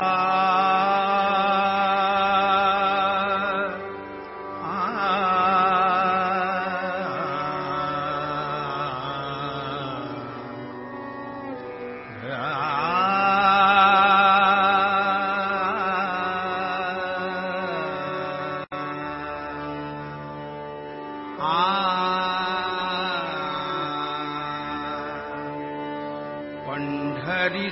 आ पण्ढरि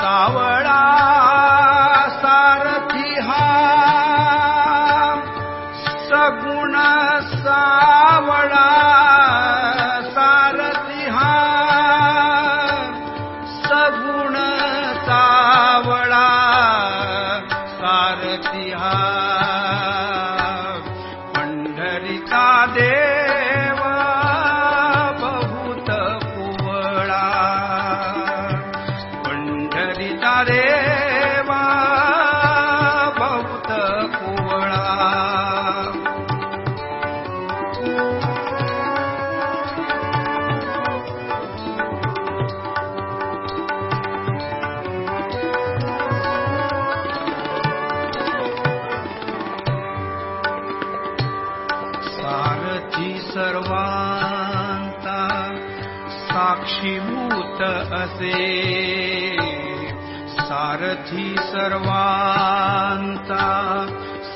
सावळा साक्षीभूत असे सारथी सर्वा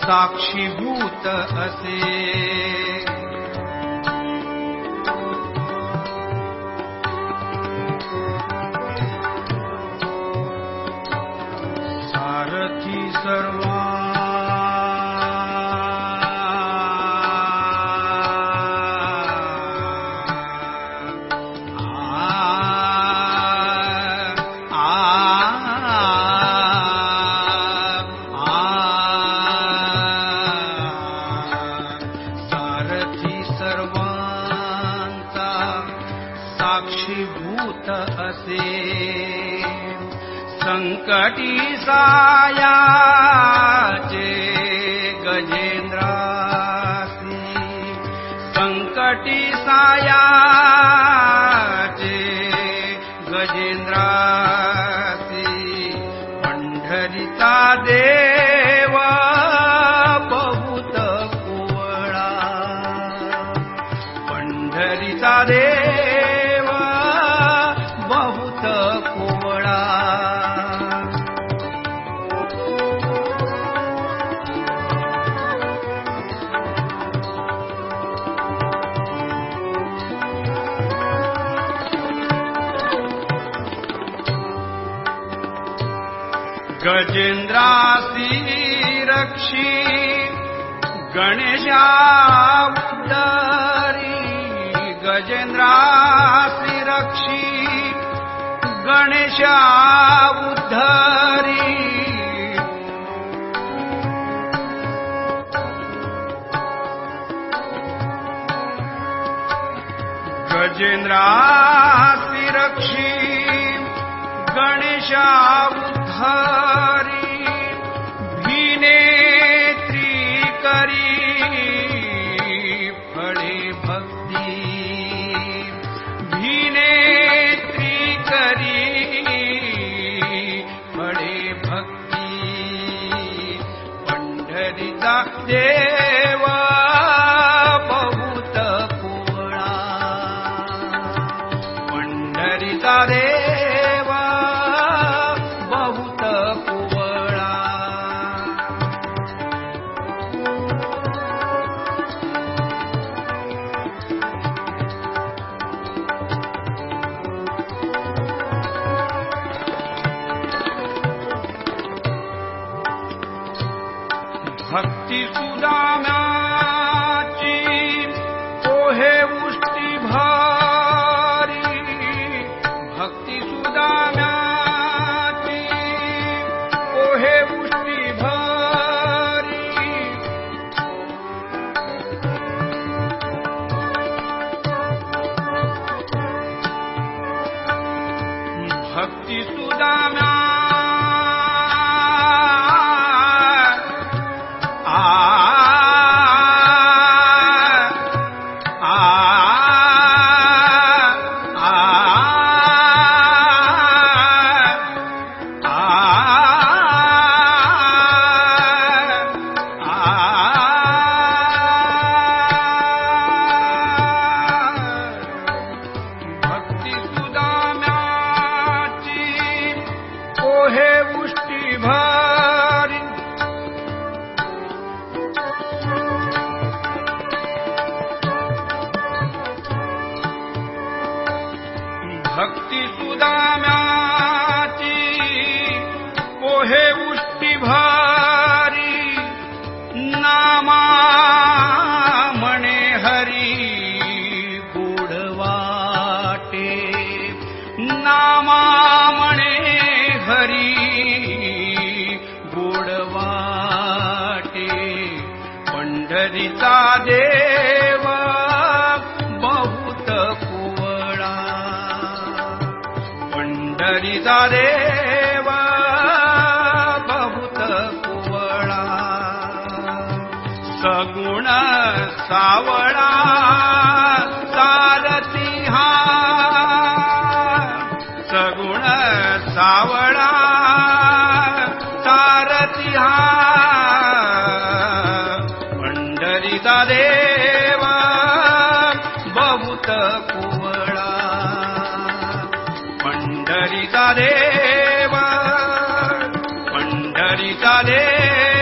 साक्षीभूत असे सङ्कटि संकटी सायाचे गजेन्द्रे संकटी साया गजेन्द्रासी रक्षी उद्धारी गजेन्द्रासीरक्षी गणेशा उद्धारी गजेन्द्रासीरक्षी गणेशा उद्धारी चरितरे बहुत कुवळा भक्ती सुदा सुदाची ओे उष्टि भारी नामाणे हरि गुडवाटे नामाणे हरी गुडवाटे पण्ढरिता देव हरेवा बहुत कुवळा सगुण सावड़ा सारसिंहा सगुण सावड़ा तारतिहा Hare